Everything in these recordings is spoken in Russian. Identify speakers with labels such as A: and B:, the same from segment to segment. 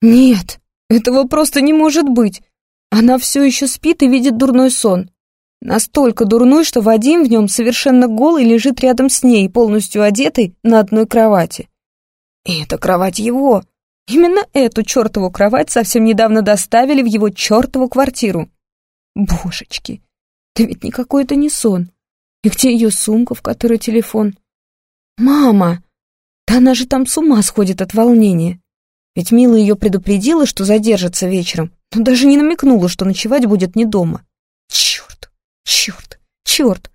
A: Нет, этого просто не может быть. Она все еще спит и видит дурной сон. Настолько дурной, что Вадим в нем совершенно голый лежит рядом с ней, полностью одетый на одной кровати. И это кровать его. Именно эту чертову кровать совсем недавно доставили в его чертову квартиру. Божечки, да ведь никакой это не сон. И где ее сумка, в которой телефон? Мама! Да она же там с ума сходит от волнения. Ведь Мила ее предупредила, что задержится вечером, но даже не намекнула, что ночевать будет не дома. Черт, черт, черт!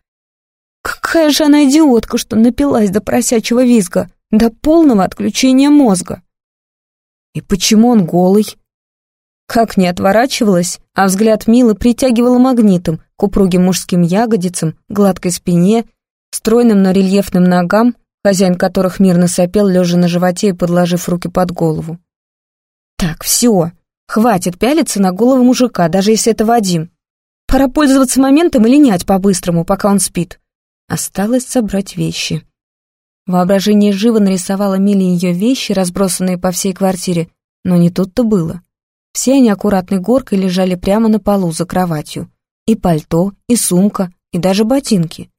A: Какая же она идиотка, что напилась до просячего визга, до полного отключения мозга. И почему он голый? Как не отворачивалась, а взгляд Милы притягивала магнитом к упругим мужским ягодицам, гладкой спине, стройным, но рельефным ногам, хозяин которых мирно сопел, лежа на животе и подложив руки под голову. Так, все, хватит пялиться на голову мужика, даже если это Вадим. Пора пользоваться моментом и линять по-быстрому, пока он спит. Осталось собрать вещи. Воображение живо нарисовало Миле ее вещи, разбросанные по всей квартире, но не тут-то было. Все они аккуратной горкой лежали прямо на полу за кроватью. И пальто, и сумка, и даже ботинки.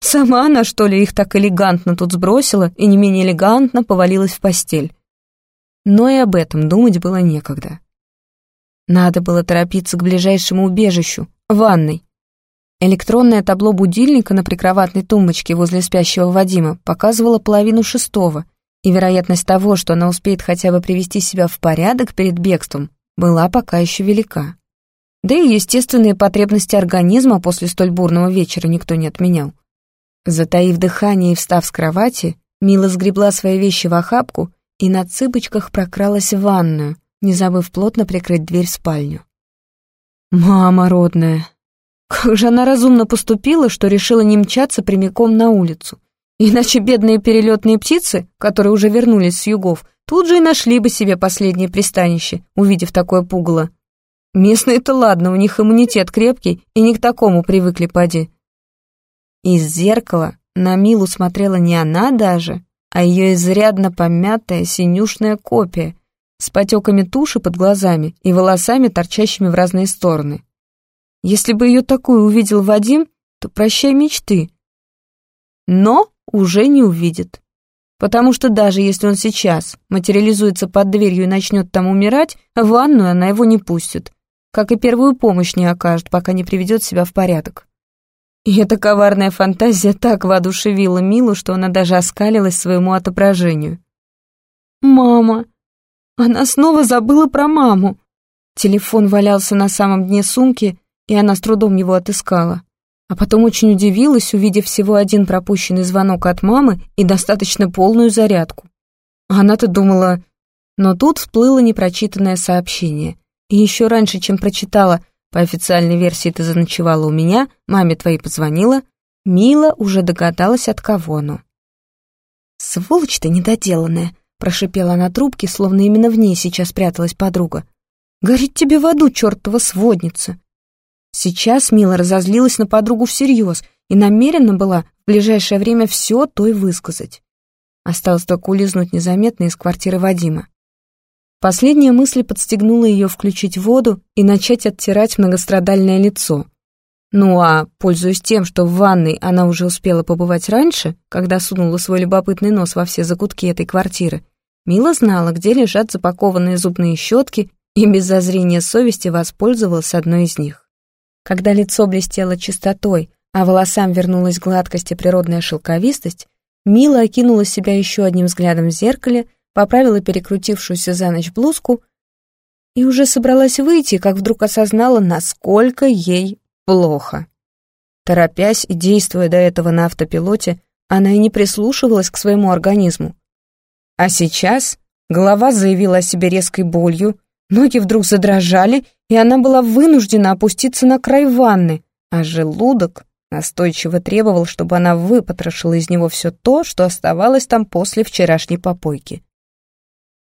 A: Сама она, что ли, их так элегантно тут сбросила и не менее элегантно повалилась в постель но и об этом думать было некогда. Надо было торопиться к ближайшему убежищу, ванной. Электронное табло будильника на прикроватной тумбочке возле спящего Вадима показывало половину шестого, и вероятность того, что она успеет хотя бы привести себя в порядок перед бегством, была пока еще велика. Да и естественные потребности организма после столь бурного вечера никто не отменял. Затаив дыхание и встав с кровати, Мила сгребла свои вещи в охапку и на цыпочках прокралась в ванную, не забыв плотно прикрыть дверь в спальню. «Мама родная!» Как же она разумно поступила, что решила не мчаться прямиком на улицу. Иначе бедные перелетные птицы, которые уже вернулись с югов, тут же и нашли бы себе последнее пристанище, увидев такое пугало. Местные-то ладно, у них иммунитет крепкий, и не к такому привыкли поди. Из зеркала на Милу смотрела не она даже, а ее изрядно помятая синюшная копия с потеками туши под глазами и волосами, торчащими в разные стороны. Если бы ее такую увидел Вадим, то прощай мечты. Но уже не увидит. Потому что даже если он сейчас материализуется под дверью и начнет там умирать, в ванную она его не пустит, как и первую помощь не окажет, пока не приведет себя в порядок. И эта коварная фантазия так воодушевила Милу, что она даже оскалилась своему отображению. «Мама! Она снова забыла про маму!» Телефон валялся на самом дне сумки, и она с трудом его отыскала. А потом очень удивилась, увидев всего один пропущенный звонок от мамы и достаточно полную зарядку. Она-то думала... Но тут всплыло непрочитанное сообщение. И еще раньше, чем прочитала по официальной версии ты заночевала у меня, маме твоей позвонила. Мила уже догадалась, от кого оно. «Сволочь ты недоделанная!» — прошипела на трубке, словно именно в ней сейчас пряталась подруга. «Горит тебе в аду, чертова сводница!» Сейчас Мила разозлилась на подругу всерьез и намерена была в ближайшее время все той высказать. Осталось только улизнуть незаметно из квартиры Вадима. Последняя мысль подстегнула ее включить воду и начать оттирать многострадальное лицо. Ну а, пользуясь тем, что в ванной она уже успела побывать раньше, когда сунула свой любопытный нос во все закутки этой квартиры, Мила знала, где лежат запакованные зубные щетки и без зазрения совести воспользовалась одной из них. Когда лицо блестело чистотой, а волосам вернулась гладкость и природная шелковистость, Мила окинула себя еще одним взглядом в зеркале — поправила перекрутившуюся за ночь блузку и уже собралась выйти, как вдруг осознала, насколько ей плохо. Торопясь и действуя до этого на автопилоте, она и не прислушивалась к своему организму. А сейчас голова заявила о себе резкой болью, ноги вдруг задрожали, и она была вынуждена опуститься на край ванны, а желудок настойчиво требовал, чтобы она выпотрошила из него все то, что оставалось там после вчерашней попойки.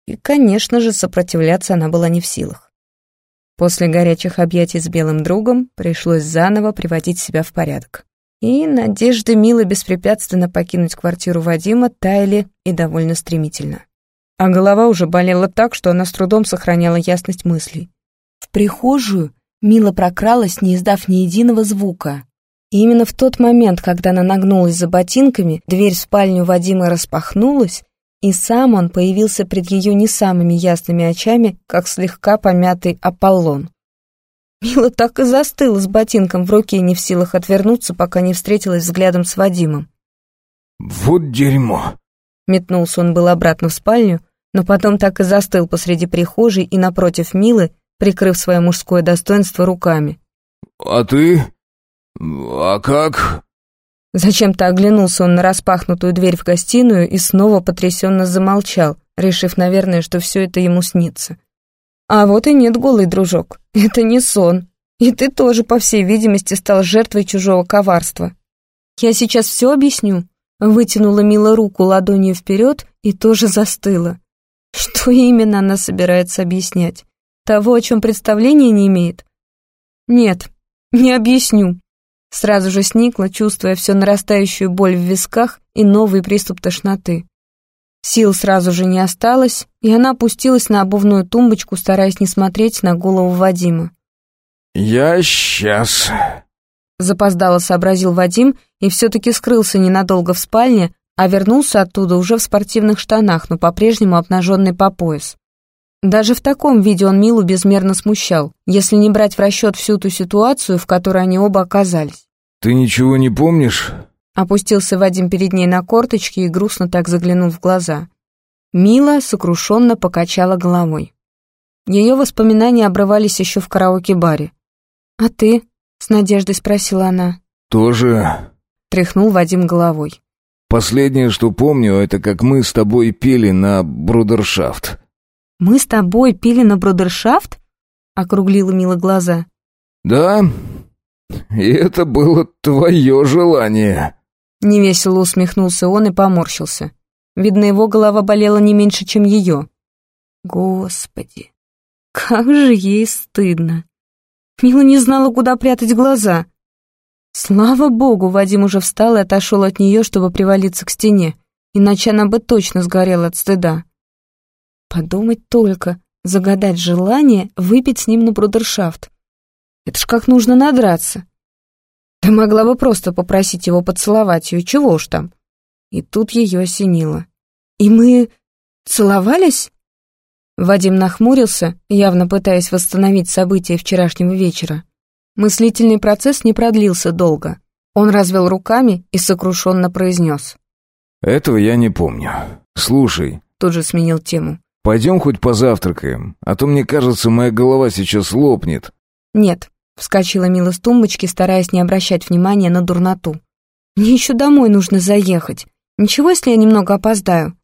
A: И, конечно же, сопротивляться она была не в силах. После горячих объятий с белым другом пришлось заново приводить себя в порядок. И надежды Милы беспрепятственно покинуть квартиру Вадима таяли и довольно стремительно. а голова уже болела так, что она с трудом сохраняла ясность мыслей. В прихожую Мила прокралась, не издав ни единого звука. И именно в тот момент, когда она нагнулась за ботинками, дверь в спальню Вадима распахнулась, и сам он появился пред ее не самыми ясными очами, как слегка помятый Аполлон. Мила так и застыла с ботинком в руке, не в силах отвернуться, пока не встретилась взглядом с Вадимом.
B: «Вот дерьмо!»
A: Метнулся он был обратно в спальню, но потом так и застыл посреди прихожей и напротив Милы, прикрыв свое мужское достоинство руками.
B: «А ты? А как?»
A: Зачем-то оглянулся он на распахнутую дверь в гостиную и снова потрясенно замолчал, решив, наверное, что все это ему снится. А вот и нет, голый дружок, это не сон. И ты тоже, по всей видимости, стал жертвой чужого коварства. Я сейчас все объясню. Вытянула Мила руку ладонью вперед и тоже застыла. Что именно она собирается объяснять? Того, о чем представления не имеет? Нет, не объясню. Сразу же сникла, чувствуя все нарастающую боль в висках и новый приступ тошноты. Сил сразу же не осталось, и она опустилась на обувную тумбочку, стараясь не смотреть на голову Вадима.
B: «Я сейчас...»
A: Запоздало сообразил Вадим и все-таки скрылся ненадолго в спальне, а вернулся оттуда уже в спортивных штанах, но по-прежнему обнаженный по пояс. Даже в таком виде он Милу безмерно смущал, если не брать в расчет всю ту ситуацию, в которой они оба оказались.
B: «Ты ничего не помнишь?»
A: Опустился Вадим перед ней на корточки и грустно так заглянул в глаза. Мила сокрушенно покачала головой. Ее воспоминания обрывались еще в караоке-баре. «А ты?» — с надеждой спросила она.
B: «Тоже...»
A: — тряхнул Вадим головой.
B: Последнее, что помню, это как мы с тобой пели на брудершафт.
A: Мы с тобой пели на брудершафт? Округлила Мила глаза.
B: Да, и это было твое желание.
A: Невесело усмехнулся он и поморщился. Видно, его голова болела не меньше, чем ее. Господи, как же ей стыдно. Мила не знала, куда прятать глаза. Слава богу, Вадим уже встал и отошел от нее, чтобы привалиться к стене, иначе она бы точно сгорела от стыда. Подумать только, загадать желание выпить с ним на брудершафт. Это ж как нужно надраться. Ты могла бы просто попросить его поцеловать ее, чего уж там. И тут ее осенило. И мы целовались? Вадим нахмурился, явно пытаясь восстановить события вчерашнего вечера. Мыслительный процесс не продлился долго. Он развел руками и сокрушенно произнес.
B: «Этого я не помню. Слушай».
A: Тут же сменил тему.
B: «Пойдем хоть позавтракаем, а то, мне кажется, моя голова сейчас лопнет».
A: «Нет», — вскочила Мила с тумбочки, стараясь не обращать внимания на дурноту. «Мне еще домой нужно заехать. Ничего, если я немного опоздаю?»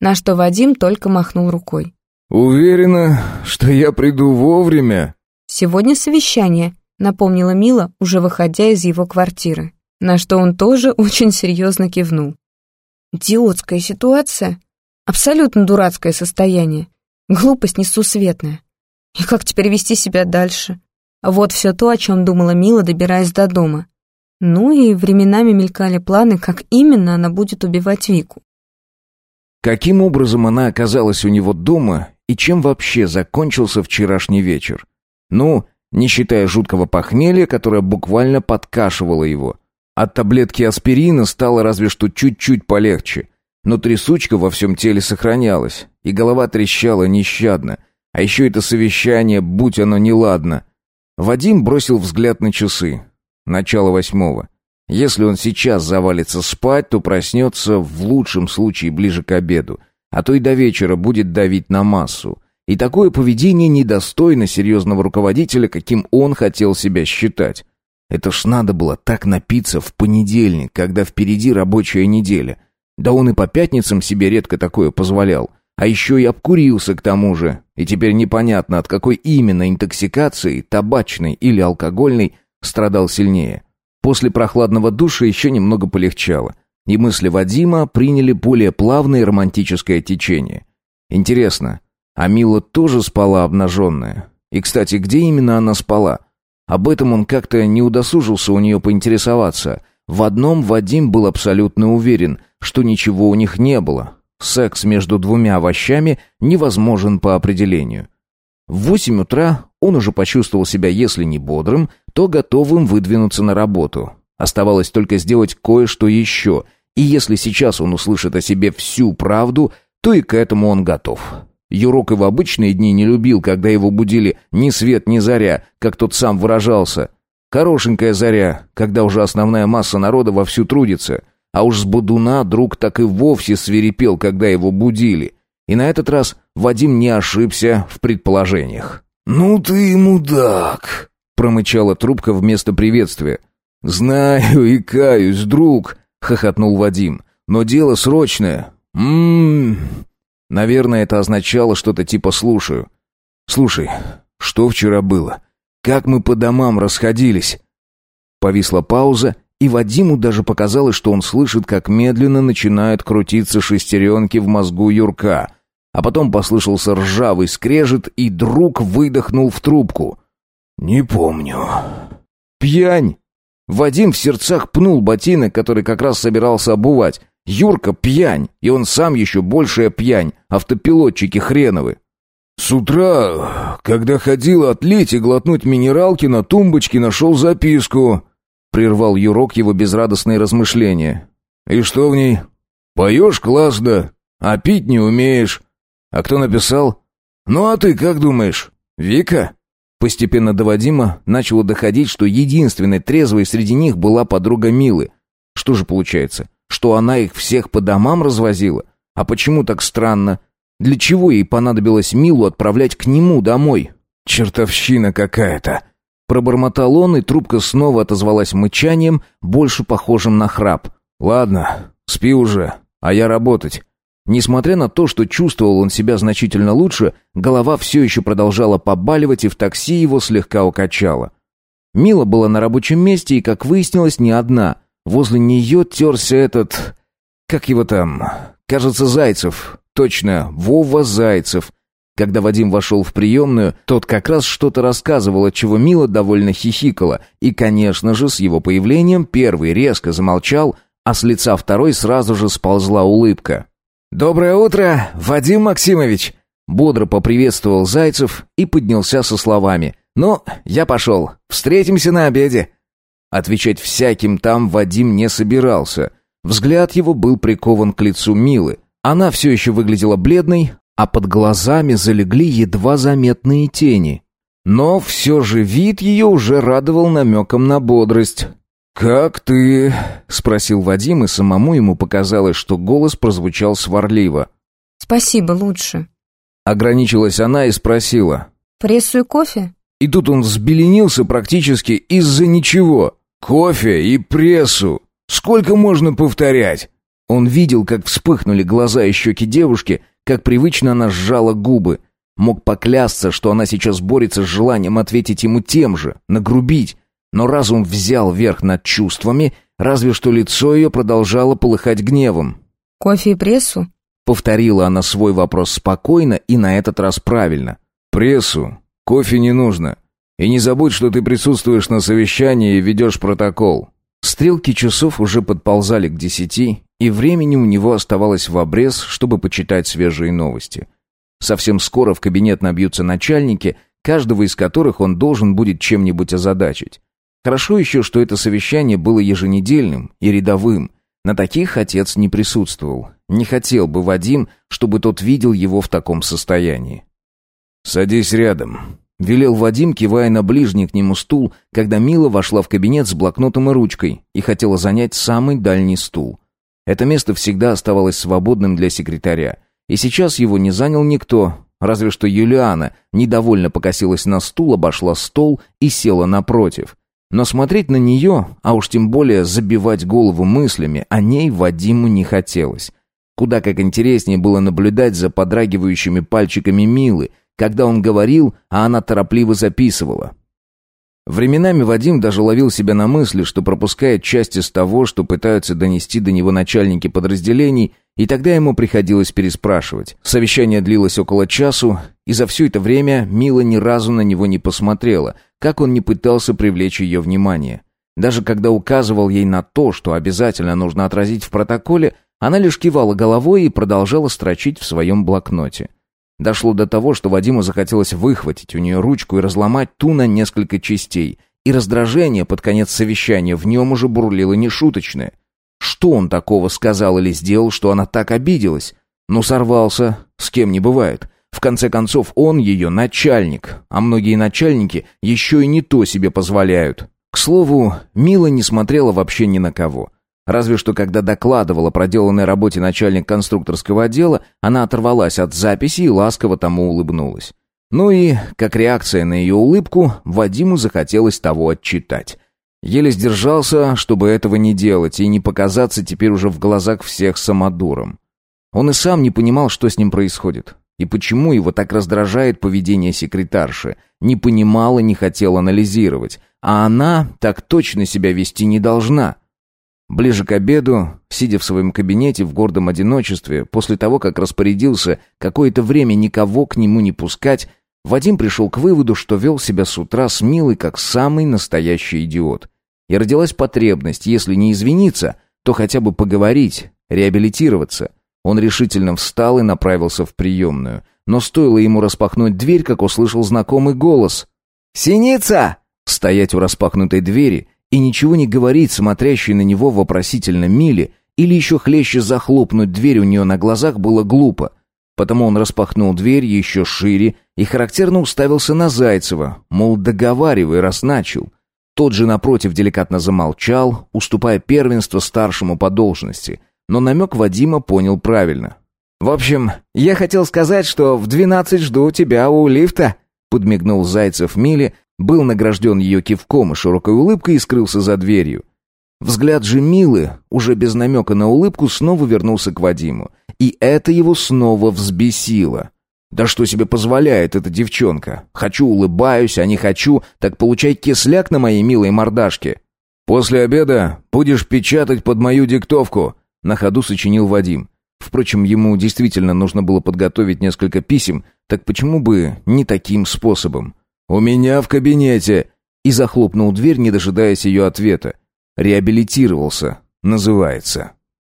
A: На что Вадим только махнул рукой.
B: «Уверена, что я приду вовремя?»
A: «Сегодня совещание», напомнила Мила, уже выходя из его квартиры, на что он тоже очень серьезно кивнул. Идиотская ситуация, абсолютно дурацкое состояние, глупость несусветная. И как теперь вести себя дальше? Вот все то, о чем думала Мила, добираясь до дома. Ну и временами мелькали планы, как именно она будет убивать Вику.
B: Каким образом она оказалась у него дома и чем вообще закончился вчерашний вечер? Ну, не считая жуткого похмелья, которое буквально подкашивало его. От таблетки аспирина стало разве что чуть-чуть полегче, но трясучка во всем теле сохранялась, и голова трещала нещадно, а еще это совещание, будь оно неладно. Вадим бросил взгляд на часы. Начало восьмого. Если он сейчас завалится спать, то проснется в лучшем случае ближе к обеду, а то и до вечера будет давить на массу. И такое поведение недостойно серьезного руководителя, каким он хотел себя считать. Это ж надо было так напиться в понедельник, когда впереди рабочая неделя. Да он и по пятницам себе редко такое позволял. А еще и обкурился к тому же. И теперь непонятно, от какой именно интоксикации, табачной или алкогольной, страдал сильнее. После прохладного душа еще немного полегчало. И мысли Вадима приняли более плавное романтическое течение. Интересно, а Мила тоже спала обнаженная. И, кстати, где именно она спала? Об этом он как-то не удосужился у нее поинтересоваться. В одном Вадим был абсолютно уверен, что ничего у них не было. секс между двумя овощами невозможен по определению. В восемь утра он уже почувствовал себя, если не бодрым, то готовым выдвинуться на работу. Оставалось только сделать кое-что еще, и если сейчас он услышит о себе всю правду, то и к этому он готов. Юрок и в обычные дни не любил, когда его будили ни свет, ни заря, как тот сам выражался. Хорошенькая заря, когда уже основная масса народа вовсю трудится. А уж с Бодуна друг так и вовсе свирепел, когда его будили. И на этот раз Вадим не ошибся в предположениях.
C: «Ну ты и мудак!» — промычала трубка вместо приветствия.
B: «Знаю и каюсь, друг!» — хохотнул Вадим. «Но дело срочное. Ммм...» Наверное, это означало что-то типа «слушаю». «Слушай, что вчера было? Как мы по домам расходились?» Повисла пауза, и Вадиму даже показалось, что он слышит, как медленно начинают крутиться шестеренки в мозгу Юрка. А потом послышался ржавый скрежет, и друг выдохнул в трубку.
C: «Не помню».
B: «Пьянь!» Вадим в сердцах пнул ботинок, который как раз собирался обувать. Юрка пьянь, и он сам еще большая пьянь, автопилотчики хреновы.
C: С утра, когда ходил отлить и глотнуть минералки, на тумбочке нашел записку. Прервал Юрок его безрадостные размышления. И что в ней? Поешь классно, а пить не умеешь. А кто написал? Ну а ты как думаешь, Вика?
B: Постепенно до Вадима начало доходить, что единственной трезвой среди них была подруга Милы. Что же получается? Что она их всех по домам развозила? А почему так странно? Для чего ей понадобилось Милу отправлять к нему домой?
C: Чертовщина какая-то.
B: Пробормотал он, и трубка снова отозвалась мычанием, больше похожим на храп.
C: «Ладно, спи уже, а я работать».
B: Несмотря на то, что чувствовал он себя значительно лучше, голова все еще продолжала побаливать, и в такси его слегка укачало. Мила была на рабочем месте, и, как выяснилось, не одна. Возле нее терся этот... Как его там? Кажется, Зайцев. Точно, Вова Зайцев. Когда Вадим вошел в приемную, тот как раз что-то рассказывал, от чего Мила довольно хихикала. И, конечно же, с его появлением первый резко замолчал, а с лица второй сразу же сползла улыбка. «Доброе утро, Вадим Максимович!» Бодро поприветствовал Зайцев и поднялся со словами. «Ну, я пошел. Встретимся на обеде». Отвечать всяким там Вадим не собирался. Взгляд его был прикован к лицу Милы. Она все еще выглядела бледной, а под глазами залегли едва заметные тени. Но все же вид ее уже радовал намеком на бодрость. «Как ты?» — спросил Вадим, и самому ему показалось, что голос прозвучал сварливо.
A: «Спасибо, лучше».
B: Ограничилась она и спросила.
A: «Прессу и кофе?»
B: И тут он взбеленился практически из-за ничего. Кофе и прессу. Сколько можно повторять? Он видел, как вспыхнули глаза и щеки девушки, как привычно она сжала губы. Мог поклясться, что она сейчас борется с желанием ответить ему тем же, нагрубить. Но разум взял верх над чувствами, разве что лицо ее продолжало полыхать гневом.
A: «Кофе и прессу?»
B: Повторила она свой вопрос спокойно и на этот раз правильно.
C: «Прессу. Кофе не нужно. И не забудь, что ты присутствуешь на совещании и ведешь протокол».
B: Стрелки часов уже подползали к десяти, и времени у него оставалось в обрез, чтобы почитать свежие новости. Совсем скоро в кабинет набьются начальники, каждого из которых он должен будет чем-нибудь озадачить. Хорошо еще, что это совещание было еженедельным и рядовым. На таких отец не присутствовал. Не хотел бы Вадим, чтобы тот видел его в таком состоянии.
C: «Садись рядом»,
B: Велел Вадим, кивая на ближний к нему стул, когда Мила вошла в кабинет с блокнотом и ручкой и хотела занять самый дальний стул. Это место всегда оставалось свободным для секретаря, и сейчас его не занял никто, разве что Юлиана недовольно покосилась на стул, обошла стол и села напротив. Но смотреть на нее, а уж тем более забивать голову мыслями, о ней Вадиму не хотелось. Куда как интереснее было наблюдать за подрагивающими пальчиками Милы, когда он говорил, а она торопливо записывала. Временами Вадим даже ловил себя на мысли, что пропускает часть из того, что пытаются донести до него начальники подразделений, и тогда ему приходилось переспрашивать. Совещание длилось около часу, и за все это время Мила ни разу на него не посмотрела, как он не пытался привлечь ее внимание. Даже когда указывал ей на то, что обязательно нужно отразить в протоколе, Она лишь кивала головой и продолжала строчить в своем блокноте. Дошло до того, что Вадиму захотелось выхватить у нее ручку и разломать ту на несколько частей. И раздражение под конец совещания в нем уже бурлило нешуточное. Что он такого сказал или сделал, что она так обиделась? Ну, сорвался, с кем не бывает. В конце концов, он ее начальник, а многие начальники еще и не то себе позволяют. К слову, Мила не смотрела вообще ни на кого. Разве что когда докладывала о проделанной работе начальник конструкторского отдела, она оторвалась от записи и ласково тому улыбнулась. Ну и, как реакция на ее улыбку, Вадиму захотелось того отчитать. Еле сдержался, чтобы этого не делать и не показаться теперь уже в глазах всех самодуром. Он и сам не понимал, что с ним происходит. И почему его так раздражает поведение секретарши. Не понимал и не хотел анализировать. А она так точно себя вести не должна. Ближе к обеду, сидя в своем кабинете в гордом одиночестве, после того, как распорядился какое-то время никого к нему не пускать, Вадим пришел к выводу, что вел себя с утра с Милой как самый настоящий идиот. И родилась потребность, если не извиниться, то хотя бы поговорить, реабилитироваться. Он решительно встал и направился в приемную. Но стоило ему распахнуть дверь, как услышал знакомый голос. «Синица!» Стоять у распахнутой двери и ничего не говорить, смотрящей на него вопросительно Миле, или еще хлеще захлопнуть дверь у нее на глазах было глупо. Потому он распахнул дверь еще шире и характерно уставился на Зайцева, мол, договаривай, раз начал. Тот же напротив деликатно замолчал, уступая первенство старшему по должности, но намек Вадима понял правильно. «В общем, я хотел сказать, что в двенадцать жду тебя у лифта», подмигнул Зайцев Миле, был награжден ее кивком и широкой улыбкой и скрылся за дверью. Взгляд же Милы, уже без намека на улыбку, снова вернулся к Вадиму. И это его снова взбесило. Да что себе позволяет эта девчонка? Хочу улыбаюсь, а не хочу, так получай кисляк на моей милой мордашке. После обеда будешь печатать под мою диктовку, на ходу сочинил Вадим. Впрочем, ему действительно нужно было подготовить несколько писем, так почему бы не таким способом? «У меня в кабинете!» И захлопнул дверь, не дожидаясь ее ответа. «Реабилитировался», называется.